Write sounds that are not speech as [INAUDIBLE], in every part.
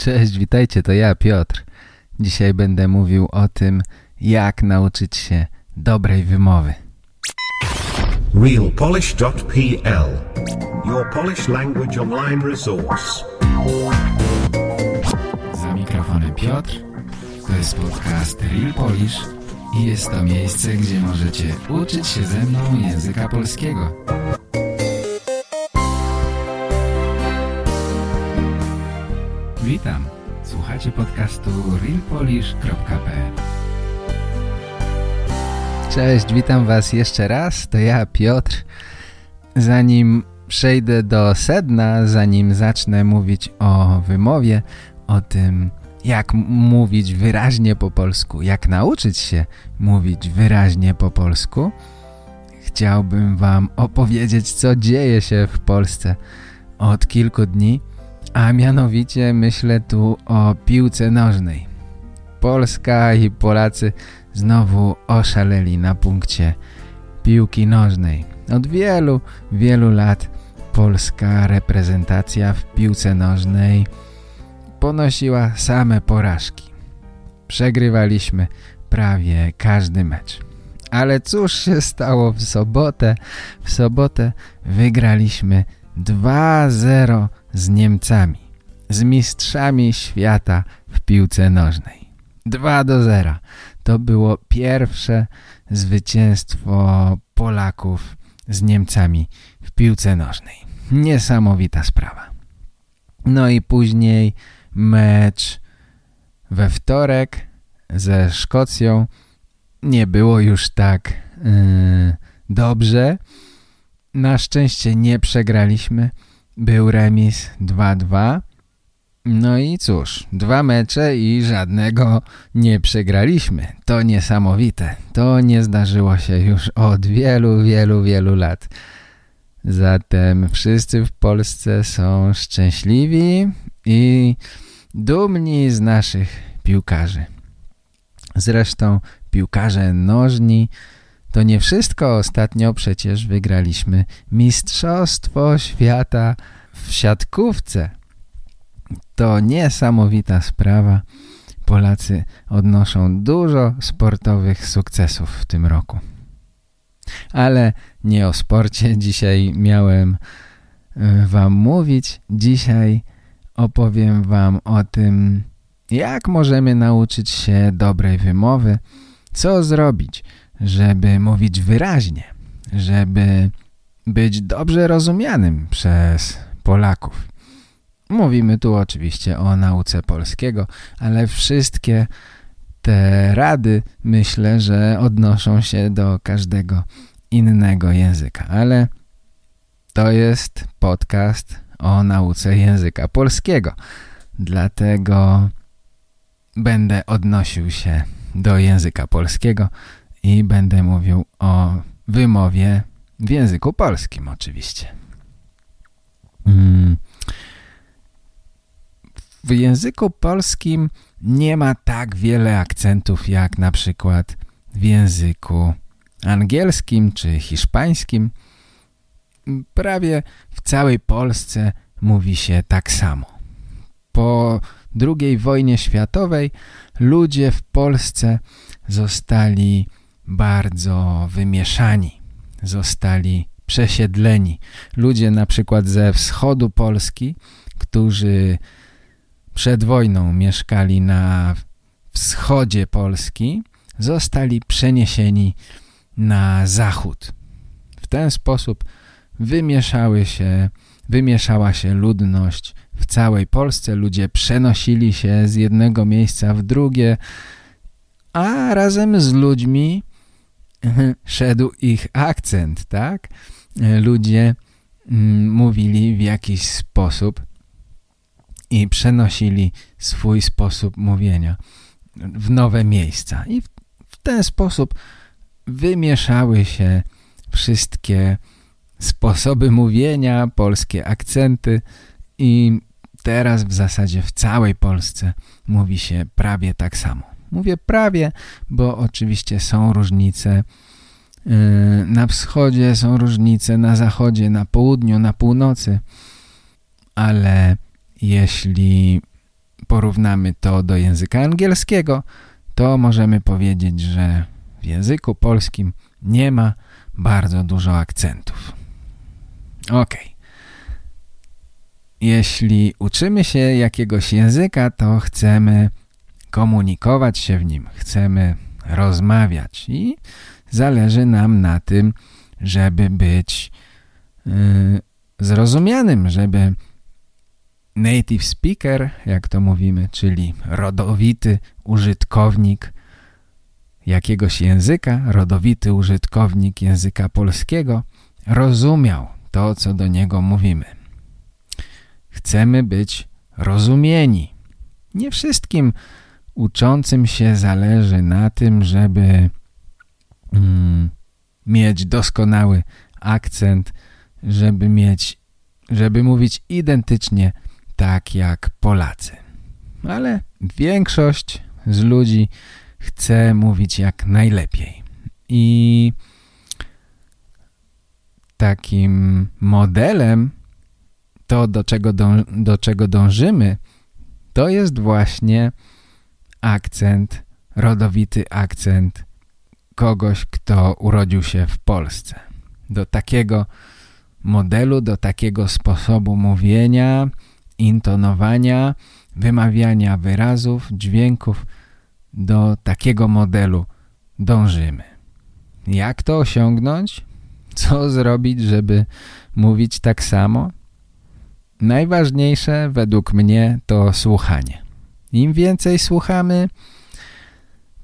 Cześć, witajcie, to ja Piotr. Dzisiaj będę mówił o tym, jak nauczyć się dobrej wymowy. realpolish.pl Your Polish language online resource. Za mikrofonem Piotr. To jest podcast Real Polish i jest to miejsce, gdzie możecie uczyć się ze mną języka polskiego. Witam. Słuchacie podcastu realpolish.pl Cześć, witam was jeszcze raz. To ja, Piotr. Zanim przejdę do sedna, zanim zacznę mówić o wymowie, o tym, jak mówić wyraźnie po polsku, jak nauczyć się mówić wyraźnie po polsku, chciałbym wam opowiedzieć, co dzieje się w Polsce od kilku dni, a mianowicie myślę tu o piłce nożnej. Polska i Polacy znowu oszaleli na punkcie piłki nożnej. Od wielu, wielu lat polska reprezentacja w piłce nożnej ponosiła same porażki. Przegrywaliśmy prawie każdy mecz. Ale cóż się stało w sobotę? W sobotę wygraliśmy 2-0 z Niemcami, z mistrzami świata w piłce nożnej. 2 do 0. To było pierwsze zwycięstwo Polaków z Niemcami w piłce nożnej. Niesamowita sprawa. No i później mecz we wtorek ze Szkocją. Nie było już tak yy, dobrze. Na szczęście nie przegraliśmy. Był remis 2-2. No i cóż, dwa mecze i żadnego nie przegraliśmy. To niesamowite. To nie zdarzyło się już od wielu, wielu, wielu lat. Zatem wszyscy w Polsce są szczęśliwi i dumni z naszych piłkarzy. Zresztą piłkarze nożni to nie wszystko. Ostatnio przecież wygraliśmy Mistrzostwo Świata w siatkówce. To niesamowita sprawa. Polacy odnoszą dużo sportowych sukcesów w tym roku. Ale nie o sporcie [LAUGHS] dzisiaj miałem e, wam mówić. Dzisiaj opowiem wam o tym, jak możemy nauczyć się dobrej wymowy, co zrobić, żeby mówić wyraźnie, żeby być dobrze rozumianym przez Polaków. Mówimy tu oczywiście o nauce polskiego, ale wszystkie te rady myślę, że odnoszą się do każdego innego języka, ale to jest podcast o nauce języka polskiego. Dlatego będę odnosił się do języka polskiego i będę mówił o wymowie w języku polskim oczywiście. Hmm. W języku polskim nie ma tak wiele akcentów jak na przykład w języku angielskim czy hiszpańskim. Prawie w całej Polsce mówi się tak samo. Po II wojnie światowej ludzie w Polsce zostali bardzo wymieszani, zostali przesiedleni. Ludzie na przykład ze wschodu Polski, którzy przed wojną mieszkali na wschodzie Polski, zostali przeniesieni na zachód. W ten sposób wymieszały się, wymieszała się ludność w całej Polsce. Ludzie przenosili się z jednego miejsca w drugie, a razem z ludźmi [LAUGHS] szedł ich akcent, tak? Ludzie mm, mówili w jakiś sposób i przenosili swój sposób mówienia w nowe miejsca. I w, w ten sposób wymieszały się wszystkie sposoby mówienia, polskie akcenty i teraz w zasadzie w całej Polsce mówi się prawie tak samo. Mówię prawie, bo oczywiście są różnice yy, na wschodzie, są różnice na zachodzie, na południu, na północy, ale jeśli porównamy to do języka angielskiego, to możemy powiedzieć, że w języku polskim nie ma bardzo dużo akcentów. Ok. Jeśli uczymy się jakiegoś języka, to chcemy komunikować się w nim, chcemy rozmawiać i zależy nam na tym, żeby być yy, zrozumianym, żeby native speaker, jak to mówimy, czyli rodowity użytkownik jakiegoś języka, rodowity użytkownik języka polskiego rozumiał to, co do niego mówimy. Chcemy być rozumieni. Nie wszystkim uczącym się zależy na tym, żeby mm, mieć doskonały akcent, żeby mieć, żeby mówić identycznie tak jak Polacy. Ale większość z ludzi chce mówić jak najlepiej. I takim modelem to, do czego, do czego dążymy, to jest właśnie akcent, rodowity akcent kogoś, kto urodził się w Polsce. Do takiego modelu, do takiego sposobu mówienia, intonowania, wymawiania wyrazów, dźwięków, do takiego modelu dążymy. Jak to osiągnąć? Co zrobić, żeby mówić tak samo? Najważniejsze według mnie to słuchanie. Im więcej słuchamy,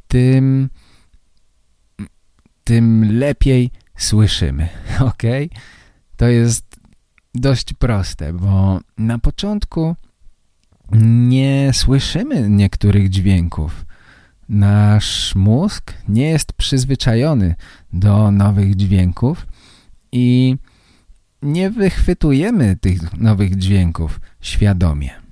tym, tym lepiej słyszymy. [LAUGHS] Ok? To jest dość proste, bo na początku nie słyszymy niektórych dźwięków. Nasz mózg nie jest przyzwyczajony do nowych dźwięków i nie wychwytujemy tych nowych dźwięków świadomie.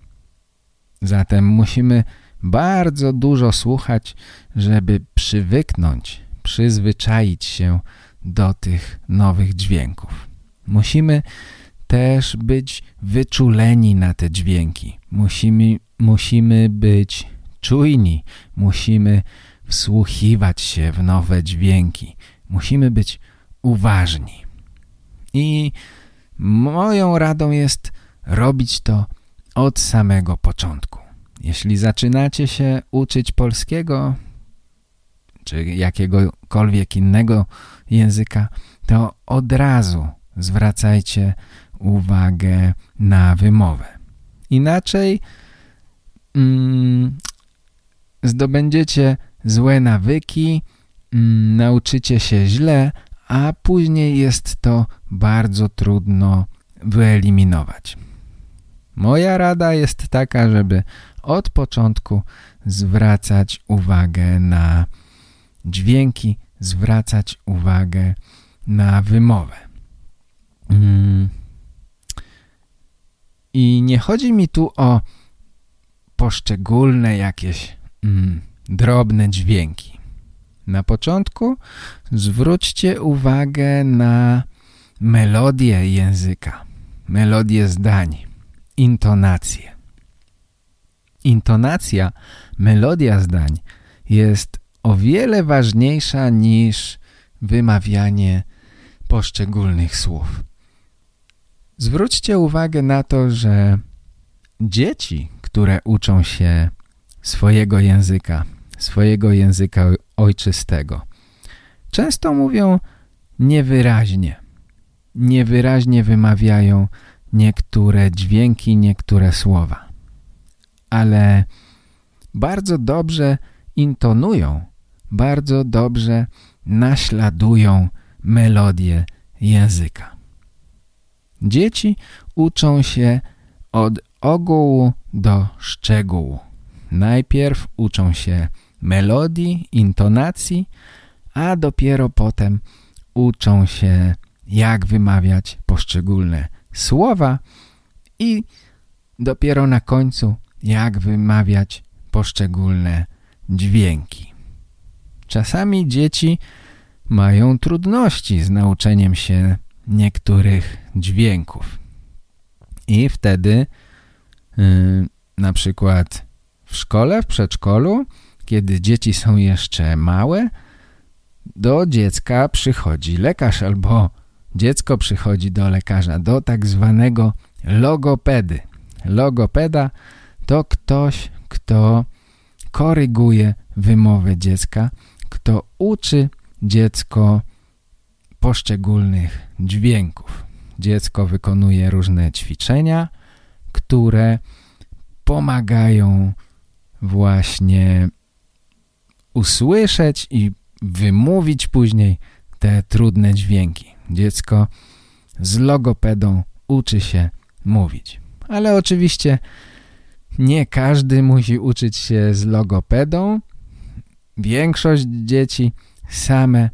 Zatem musimy bardzo dużo słuchać, żeby przywyknąć, przyzwyczaić się do tych nowych dźwięków. Musimy też być wyczuleni na te dźwięki. Musimy, musimy być czujni, musimy wsłuchiwać się w nowe dźwięki. Musimy być uważni. I moją radą jest robić to od samego początku. Jeśli zaczynacie się uczyć polskiego czy jakiegokolwiek innego języka, to od razu zwracajcie uwagę na wymowę. Inaczej mm, zdobędziecie złe nawyki, mm, nauczycie się źle, a później jest to bardzo trudno wyeliminować. Moja rada jest taka, żeby od początku zwracać uwagę na dźwięki, zwracać uwagę na wymowę. Mm. I nie chodzi mi tu o poszczególne jakieś mm, drobne dźwięki. Na początku zwróćcie uwagę na melodię języka, melodię zdań, intonację. Intonacja, melodia zdań jest o wiele ważniejsza niż wymawianie poszczególnych słów. Zwróćcie uwagę na to, że dzieci, które uczą się swojego języka, swojego języka ojczystego, często mówią niewyraźnie. Niewyraźnie wymawiają niektóre dźwięki, niektóre słowa. Ale bardzo dobrze intonują, bardzo dobrze naśladują melodię języka. Dzieci uczą się od ogółu do szczegółu. Najpierw uczą się melodii, intonacji, a dopiero potem uczą się jak wymawiać poszczególne słowa i dopiero na końcu jak wymawiać poszczególne dźwięki. Czasami dzieci mają trudności z nauczeniem się niektórych dźwięków. I wtedy yy, na przykład w szkole, w przedszkolu, kiedy dzieci są jeszcze małe, do dziecka przychodzi lekarz albo dziecko przychodzi do lekarza, do tak zwanego logopedy. Logopeda to ktoś, kto koryguje wymowę dziecka, kto uczy dziecko poszczególnych dźwięków. Dziecko wykonuje różne ćwiczenia, które pomagają właśnie usłyszeć i wymówić później te trudne dźwięki. Dziecko z logopedą uczy się mówić. Ale oczywiście nie każdy musi uczyć się z logopedą. Większość dzieci same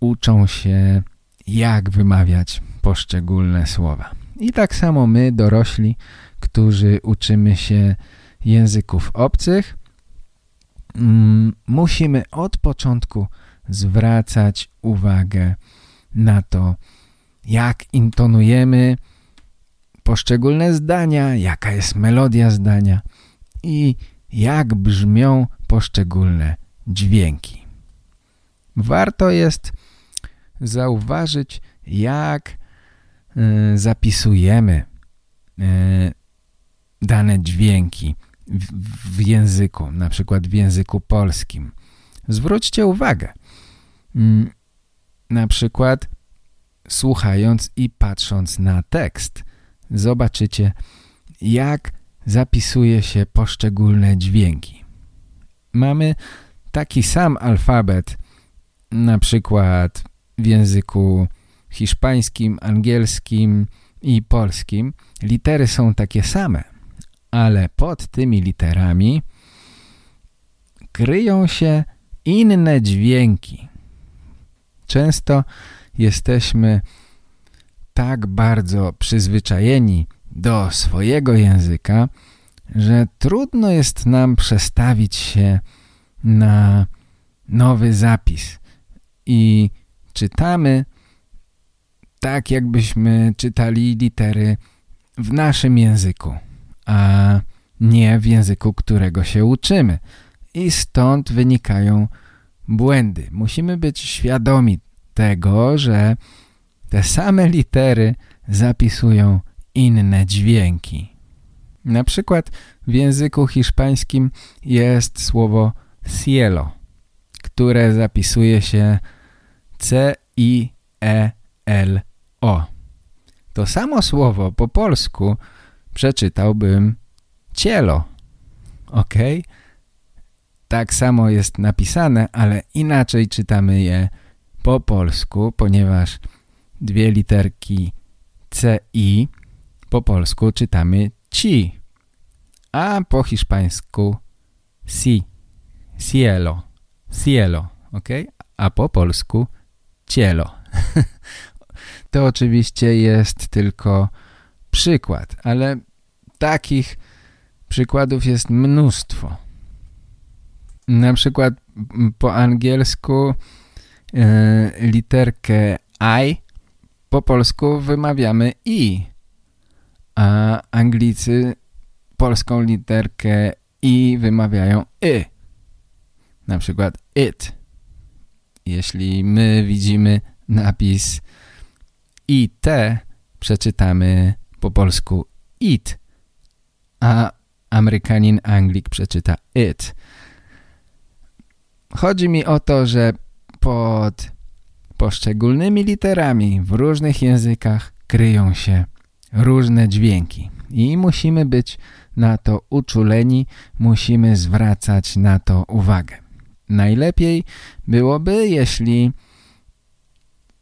uczą się jak wymawiać poszczególne słowa. I tak samo my, dorośli, którzy uczymy się języków obcych, mm, musimy od początku zwracać uwagę na to, jak intonujemy poszczególne zdania, jaka jest melodia zdania i jak brzmią poszczególne dźwięki. Warto jest zauważyć, jak y, zapisujemy y, dane dźwięki w, w, języku, na przykład w języku polskim. Zwróćcie uwagę, y, na przykład słuchając i patrząc na tekst, zobaczycie, jak zapisuje się poszczególne dźwięki. Mamy taki sam alfabet, na przykład w języku hiszpańskim, angielskim i polskim. Litery są takie same, ale pod tymi literami kryją się inne dźwięki. Często jesteśmy tak bardzo przyzwyczajeni do swojego języka, że trudno jest nam przestawić się na nowy zapis i czytamy tak, jakbyśmy czytali litery w naszym języku, a nie w języku, którego się uczymy. I stąd wynikają błędy. Musimy być świadomi tego, że te same litery zapisują inne dźwięki. Na przykład w języku hiszpańskim jest słowo cielo, które zapisuje się C-I-E-L-O. To samo słowo po polsku przeczytałbym cielo. Ok? Tak samo jest napisane, ale inaczej czytamy je po polsku, ponieważ dwie literki C i po polsku czytamy ci, a po hiszpańsku si, cielo, cielo, ok? A po polsku cielo. [LAUGHS] to oczywiście jest tylko przykład, ale takich przykładów jest mnóstwo. Na przykład po angielsku e, literkę I po polsku wymawiamy i, a Anglicy polską literkę i wymawiają y. Na przykład it. Jeśli my widzimy napis it, przeczytamy po polsku it, a Amerykanin Anglik przeczyta it. Chodzi mi o to, że pod poszczególnymi literami w różnych językach kryją się różne dźwięki i musimy być na to uczuleni, musimy zwracać na to uwagę. Najlepiej byłoby, jeśli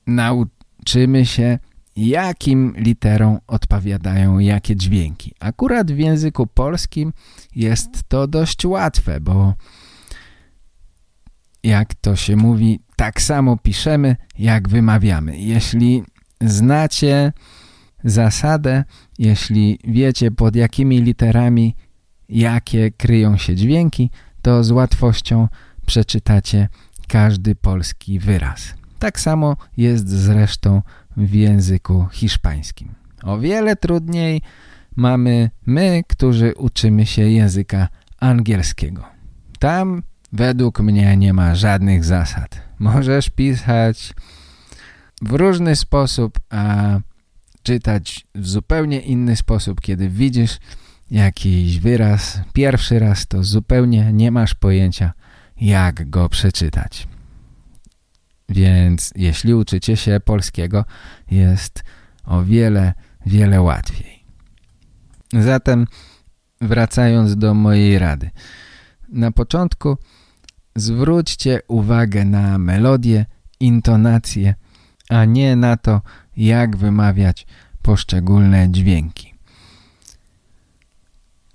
nauczymy się, jakim literom odpowiadają jakie dźwięki. Akurat w języku polskim jest to dość łatwe, bo jak to się mówi, tak samo piszemy, jak wymawiamy. Jeśli znacie zasadę, jeśli wiecie pod jakimi literami jakie kryją się dźwięki, to z łatwością przeczytacie każdy polski wyraz. Tak samo jest zresztą w języku hiszpańskim. O wiele trudniej mamy my, którzy uczymy się języka angielskiego. Tam według mnie nie ma żadnych zasad. Możesz pisać w różny sposób, a czytać w zupełnie inny sposób, kiedy widzisz jakiś wyraz pierwszy raz, to zupełnie nie masz pojęcia, jak go przeczytać. Więc jeśli uczycie się polskiego, jest o wiele, wiele łatwiej. Zatem wracając do mojej rady. Na początku zwróćcie uwagę na melodię, intonację, a nie na to, jak wymawiać poszczególne dźwięki.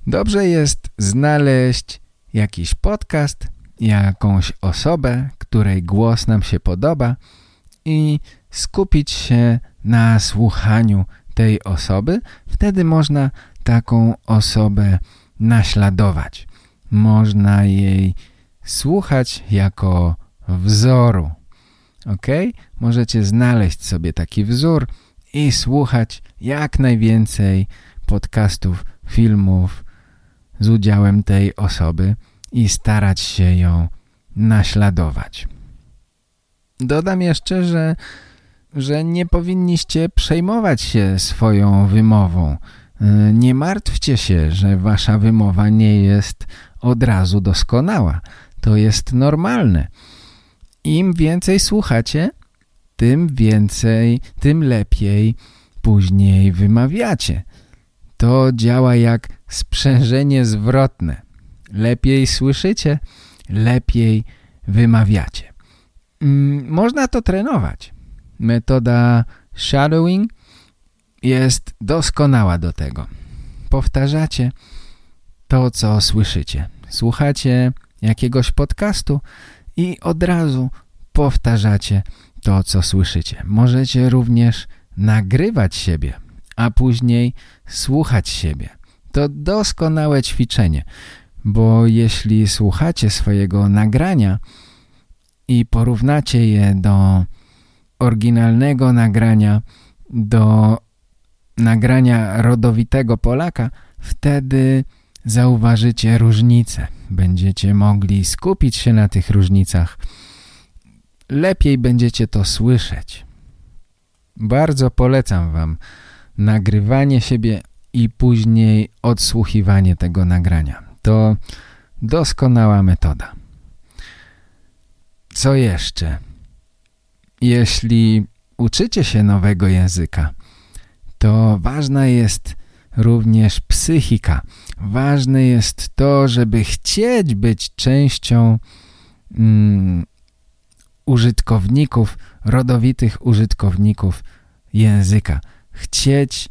Dobrze jest znaleźć jakiś podcast, jakąś osobę, której głos nam się podoba i skupić się na słuchaniu tej osoby. Wtedy można taką osobę naśladować. Można jej słuchać jako wzoru. Ok? Możecie znaleźć sobie taki wzór i słuchać jak najwięcej podcastów, filmów z udziałem tej osoby i starać się ją naśladować. Dodam jeszcze, że, że nie powinniście przejmować się swoją wymową. Nie martwcie się, że wasza wymowa nie jest od razu doskonała. To jest normalne. Im więcej słuchacie, tym więcej, tym lepiej później wymawiacie. To działa jak sprzężenie zwrotne. Lepiej słyszycie, lepiej wymawiacie. Mm, można to trenować. Metoda shadowing jest doskonała do tego. Powtarzacie to, co słyszycie. Słuchacie jakiegoś podcastu i od razu powtarzacie to, co słyszycie. Możecie również nagrywać siebie, a później słuchać siebie. To doskonałe ćwiczenie, bo jeśli słuchacie swojego nagrania i porównacie je do oryginalnego nagrania, do nagrania rodowitego Polaka, wtedy zauważycie różnice. Będziecie mogli skupić się na tych różnicach. Lepiej będziecie to słyszeć. Bardzo polecam Wam nagrywanie siebie i później odsłuchiwanie tego nagrania. To doskonała metoda. Co jeszcze? Jeśli uczycie się nowego języka, to ważna jest również psychika. Ważne jest to, żeby chcieć być częścią mm, użytkowników, rodowitych użytkowników języka. Chcieć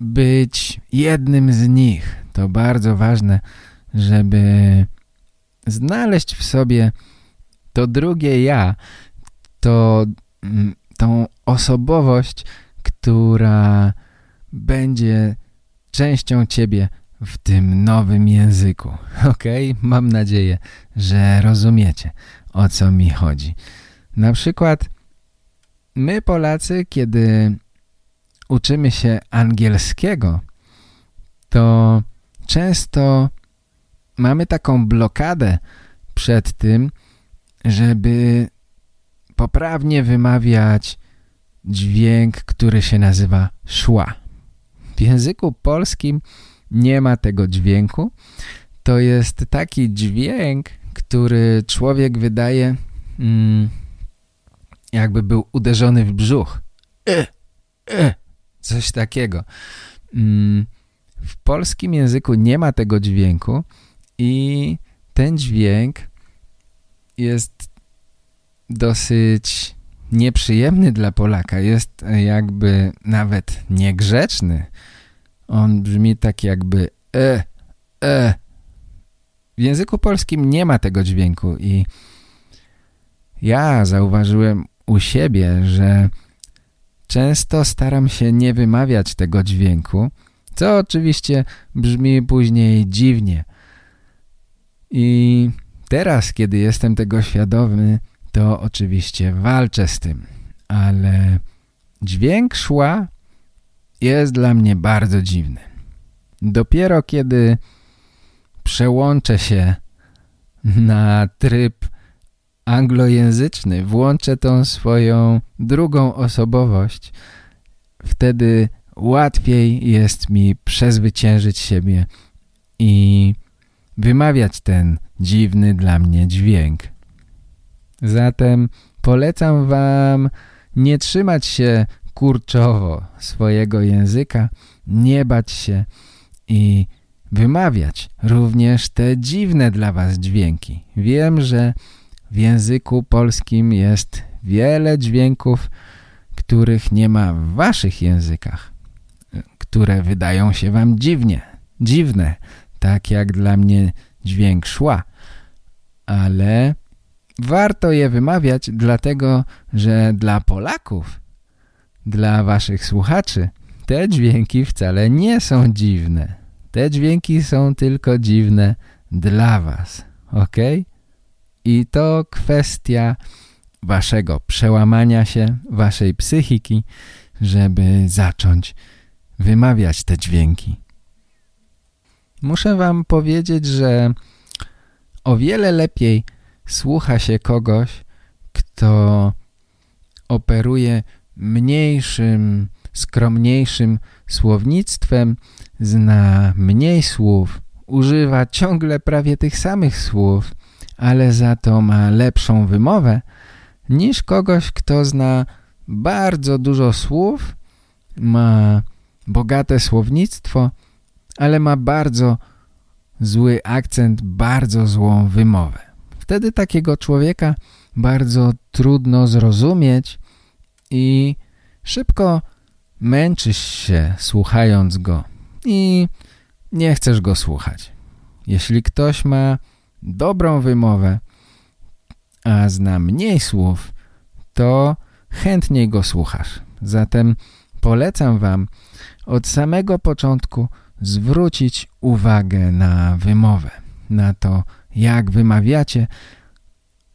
być jednym z nich. To bardzo ważne, żeby znaleźć w sobie to drugie ja, to mm, tą osobowość, która będzie częścią ciebie w tym nowym języku. [LAUGHS] Ok? Mam nadzieję, że rozumiecie, o co mi chodzi. Na przykład my Polacy, kiedy uczymy się angielskiego, to często mamy taką blokadę przed tym, żeby poprawnie wymawiać dźwięk, który się nazywa szła. Języku polskim nie ma tego dźwięku. To jest taki dźwięk, który człowiek wydaje mm, jakby był uderzony w brzuch. E, e, coś takiego. Mm, w polskim języku nie ma tego dźwięku i ten dźwięk jest dosyć nieprzyjemny dla Polaka. Jest jakby nawet niegrzeczny. On brzmi tak jakby e, e. W języku polskim nie ma tego dźwięku i ja zauważyłem u siebie, że często staram się nie wymawiać tego dźwięku, co oczywiście brzmi później dziwnie. I teraz, kiedy jestem tego świadomy, to oczywiście walczę z tym, ale dźwięk szła jest dla mnie bardzo dziwny. Dopiero kiedy przełączę się na tryb anglojęzyczny, włączę tą swoją drugą osobowość, wtedy łatwiej jest mi przezwyciężyć siebie i wymawiać ten dziwny dla mnie dźwięk. Zatem polecam wam nie trzymać się kurczowo swojego języka, nie bać się i wymawiać również te dziwne dla was dźwięki. Wiem, że w języku polskim jest wiele dźwięków, których nie ma w waszych językach, które wydają się wam dziwnie, dziwne, tak jak dla mnie dźwięk szła, ale warto je wymawiać dlatego, że dla Polaków, dla waszych słuchaczy te dźwięki wcale nie są dziwne. Te dźwięki są tylko dziwne dla was, ok? I to kwestia waszego przełamania się, waszej psychiki, żeby zacząć wymawiać te dźwięki. Muszę wam powiedzieć, że o wiele lepiej słucha się kogoś, kto operuje mniejszym, skromniejszym słownictwem, zna mniej słów, używa ciągle prawie tych samych słów, ale za to ma lepszą wymowę, niż kogoś, kto zna bardzo dużo słów, ma bogate słownictwo, ale ma bardzo zły akcent, bardzo złą wymowę. Wtedy takiego człowieka bardzo trudno zrozumieć i szybko męczysz się słuchając go i nie chcesz go słuchać. Jeśli ktoś ma dobrą wymowę, a zna mniej słów, to chętniej go słuchasz. Zatem polecam wam od samego początku zwrócić uwagę na wymowę, na to, jak wymawiacie,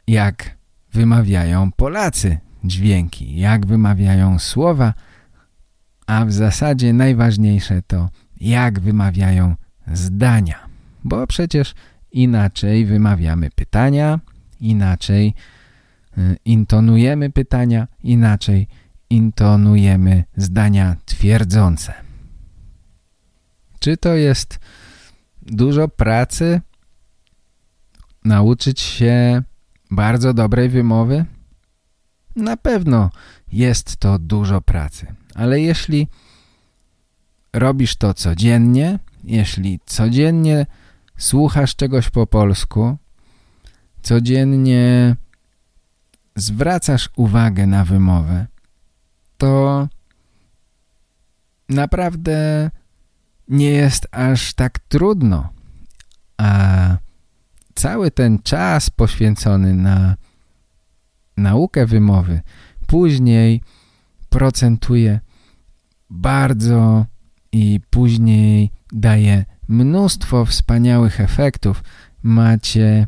jak wymawiają Polacy dźwięki, jak wymawiają słowa, a w zasadzie najważniejsze to, jak wymawiają zdania, bo przecież inaczej wymawiamy pytania, inaczej y, intonujemy pytania, inaczej intonujemy zdania twierdzące. Czy to jest dużo pracy nauczyć się bardzo dobrej wymowy? Na pewno jest to dużo pracy, ale jeśli robisz to codziennie, jeśli codziennie słuchasz czegoś po polsku, codziennie zwracasz uwagę na wymowę, to naprawdę nie jest aż tak trudno. A cały ten czas poświęcony na naukę wymowy później procentuje bardzo i później daje mnóstwo wspaniałych efektów. Macie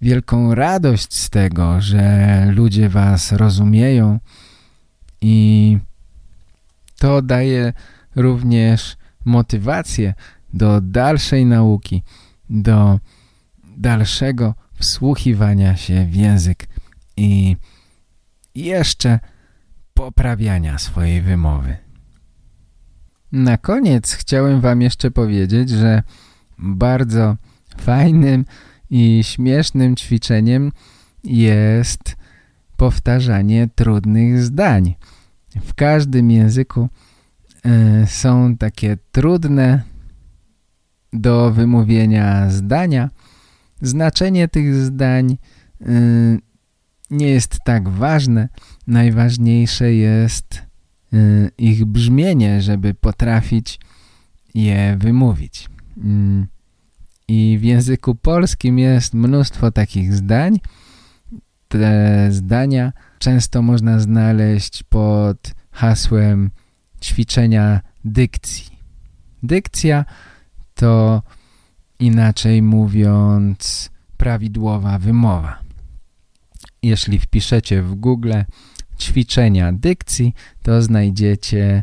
wielką radość z tego, że ludzie was rozumieją i to daje również motywację do dalszej nauki, do dalszego wsłuchiwania się w język i jeszcze poprawiania swojej wymowy. Na koniec chciałem wam jeszcze powiedzieć, że bardzo fajnym i śmiesznym ćwiczeniem jest powtarzanie trudnych zdań. W każdym języku y, są takie trudne do wymówienia zdania. Znaczenie tych zdań y, nie jest tak ważne. Najważniejsze jest y, ich brzmienie, żeby potrafić je wymówić. Y, I w języku polskim jest mnóstwo takich zdań. Te zdania często można znaleźć pod hasłem ćwiczenia dykcji. Dykcja to inaczej mówiąc prawidłowa wymowa. Jeśli wpiszecie w Google ćwiczenia dykcji, to znajdziecie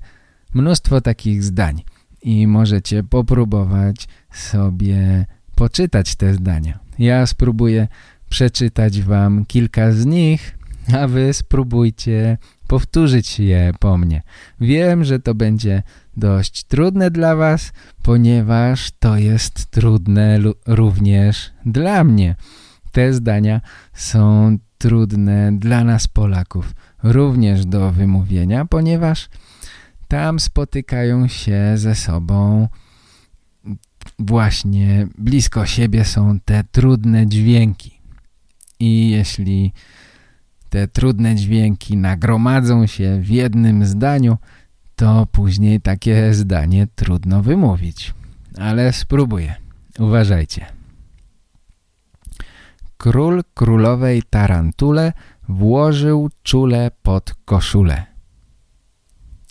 mnóstwo takich zdań i możecie popróbować sobie poczytać te zdania. Ja spróbuję przeczytać wam kilka z nich, a wy spróbujcie powtórzyć je po mnie. Wiem, że to będzie dość trudne dla was, ponieważ to jest trudne również dla mnie. Te zdania są trudne dla nas Polaków również do wymówienia, ponieważ tam spotykają się ze sobą właśnie blisko siebie są te trudne dźwięki. I jeśli te trudne dźwięki nagromadzą się w jednym zdaniu, to później takie zdanie trudno wymówić. Ale spróbuję. Uważajcie. Król królowej tarantule włożył czule pod koszulę.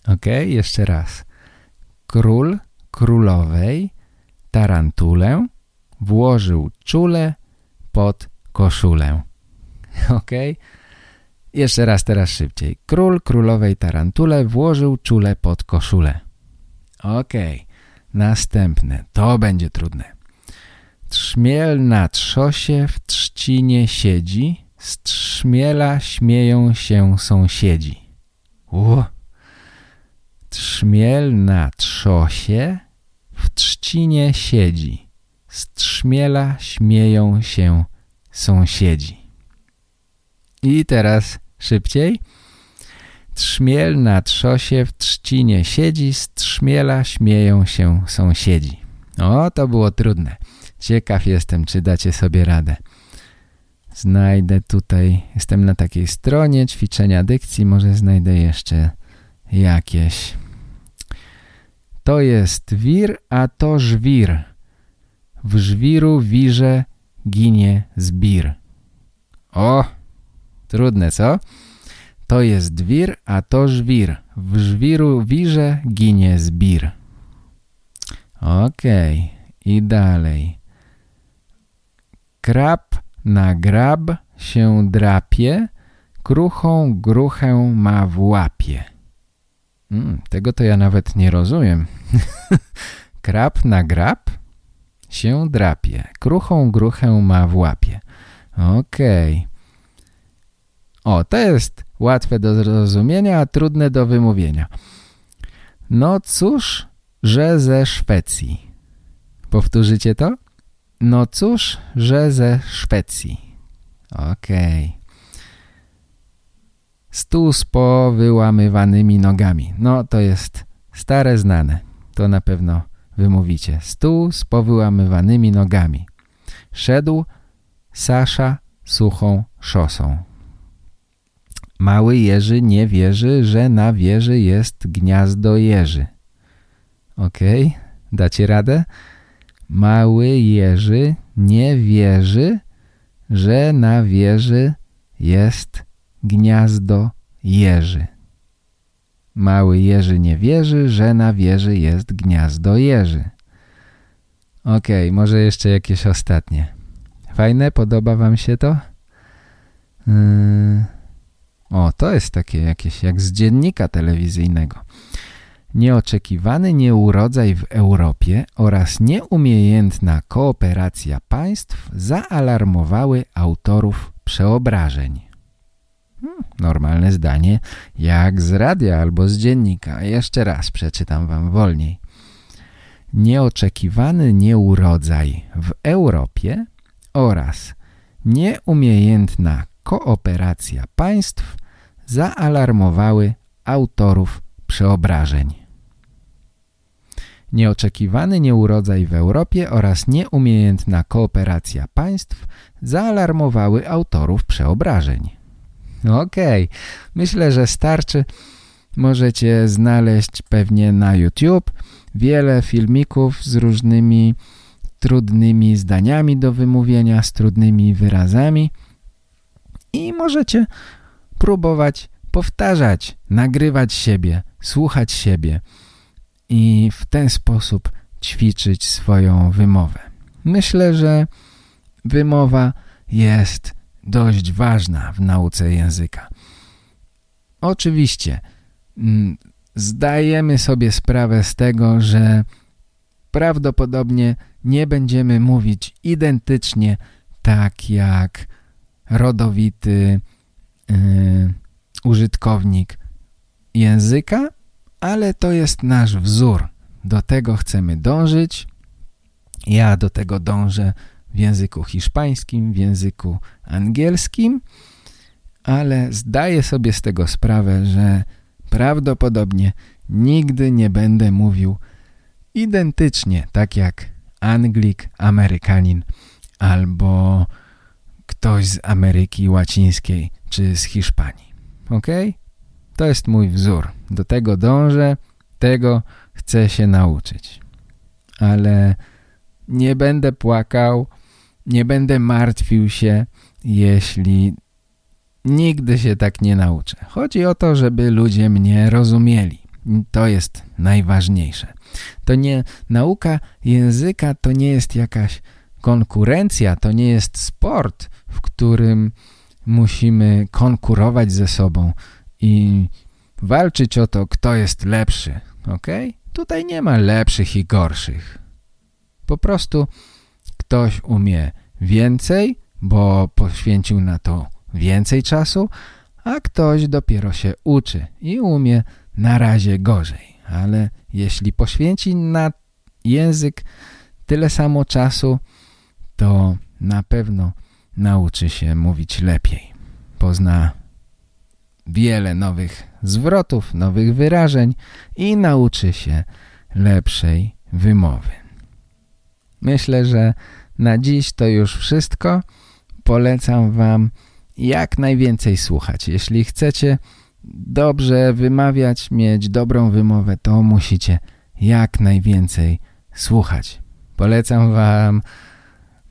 Ok, jeszcze raz. Król królowej tarantulę włożył czule pod koszulę. [LAUGHS] Ok? Jeszcze raz teraz szybciej. Król królowej tarantule włożył czule pod koszulę. Ok. Następne. To będzie trudne. Trzmiel na trzosie w trzcinie siedzi, z trzmiela śmieją się sąsiedzi. Uuu. Trzmiel na trzosie w trzcinie siedzi, z trzmiela śmieją się sąsiedzi. I teraz szybciej. Trzmiel na trzosie w trzcinie siedzi, z trzmiela śmieją się sąsiedzi. O, to było trudne. Ciekaw jestem, czy dacie sobie radę. Znajdę tutaj, jestem na takiej stronie ćwiczenia dykcji, może znajdę jeszcze jakieś. To jest wir, a to żwir. W żwiru wirze ginie zbir. O, trudne co? To jest wir, a to żwir. W żwiru wirze ginie zbir. Okej, okay. i dalej. Krab na grab się drapie, kruchą gruchę ma w łapie. Hmm, tego to ja nawet nie rozumiem. [LAUGHS] Krab na grab się drapie, kruchą gruchę ma w łapie. Okej. Okay. O, to jest łatwe do zrozumienia, a trudne do wymówienia. No cóż, że ze Szwecji. Powtórzycie to? No cóż, że ze Szwecji. Okej. Okay. Stół z powyłamywanymi nogami. No to jest stare znane. To na pewno wymówicie. Stół z powyłamywanymi nogami. Szedł Sasza suchą szosą. Mały Jerzy nie wierzy, że na wieży jest gniazdo jeży. Ok? Dacie radę? Mały Jerzy nie wierzy, że na wieży jest gniazdo jeży. Mały Jerzy nie wierzy, że na wieży jest gniazdo jeży. Ok, może jeszcze jakieś ostatnie. Fajne? Podoba wam się to? Yy... O, to jest takie jakieś jak z dziennika telewizyjnego. Nieoczekiwany nieurodzaj w Europie oraz nieumiejętna kooperacja państw zaalarmowały autorów przeobrażeń. Hmm, normalne zdanie jak z radia albo z dziennika. Jeszcze raz przeczytam wam wolniej. Nieoczekiwany nieurodzaj w Europie oraz nieumiejętna kooperacja państw zaalarmowały autorów przeobrażeń. Nieoczekiwany nieurodzaj w Europie oraz nieumiejętna kooperacja państw zaalarmowały autorów przeobrażeń. Okej, okay. myślę, że starczy. Możecie znaleźć pewnie na YouTube wiele filmików z różnymi trudnymi zdaniami do wymówienia, z trudnymi wyrazami i możecie próbować powtarzać, nagrywać siebie, słuchać siebie i w ten sposób ćwiczyć swoją wymowę. Myślę, że wymowa jest dość ważna w nauce języka. Oczywiście mm, zdajemy sobie sprawę z tego, że prawdopodobnie nie będziemy mówić identycznie tak jak rodowity yy, użytkownik języka, ale to jest nasz wzór. Do tego chcemy dążyć. Ja do tego dążę w języku hiszpańskim, w języku angielskim, ale zdaję sobie z tego sprawę, że prawdopodobnie nigdy nie będę mówił identycznie, tak jak Anglik, Amerykanin albo ktoś z Ameryki Łacińskiej czy z Hiszpanii. Ok? To jest mój wzór. Do tego dążę, tego chcę się nauczyć. Ale nie będę płakał, nie będę martwił się, jeśli nigdy się tak nie nauczę. Chodzi o to, żeby ludzie mnie rozumieli. To jest najważniejsze. To nie nauka języka to nie jest jakaś konkurencja, to nie jest sport, w którym musimy konkurować ze sobą i walczyć o to, kto jest lepszy. Ok? Tutaj nie ma lepszych i gorszych. Po prostu ktoś umie więcej, bo poświęcił na to więcej czasu, a ktoś dopiero się uczy i umie na razie gorzej. Ale jeśli poświęci na język tyle samo czasu, to na pewno nauczy się mówić lepiej. Pozna wiele nowych zwrotów, nowych wyrażeń i nauczy się lepszej wymowy. Myślę, że na dziś to już wszystko. Polecam Wam jak najwięcej słuchać. Jeśli chcecie dobrze wymawiać, mieć dobrą wymowę, to musicie jak najwięcej słuchać. Polecam Wam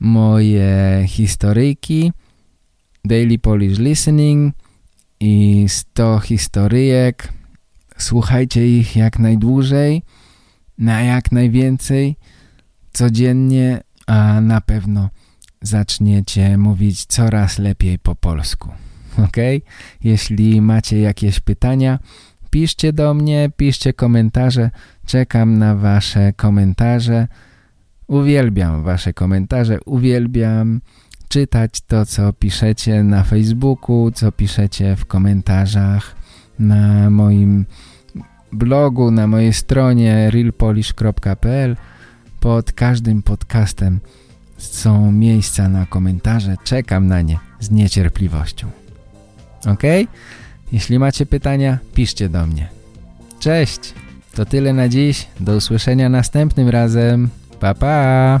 moje historyjki Daily Polish Listening i 100 historyjek. Słuchajcie ich jak najdłużej, na jak najwięcej, codziennie, a na pewno zaczniecie mówić coraz lepiej po polsku. [LAUGHS] Ok? Jeśli macie jakieś pytania, piszcie do mnie, piszcie komentarze. Czekam na wasze komentarze. Uwielbiam wasze komentarze, uwielbiam czytać to, co piszecie na Facebooku, co piszecie w komentarzach na moim blogu, na mojej stronie realpolish.pl. Pod każdym podcastem są miejsca na komentarze. Czekam na nie z niecierpliwością. Ok? Jeśli macie pytania, piszcie do mnie. Cześć! To tyle na dziś. Do usłyszenia następnym razem. Pa, pa!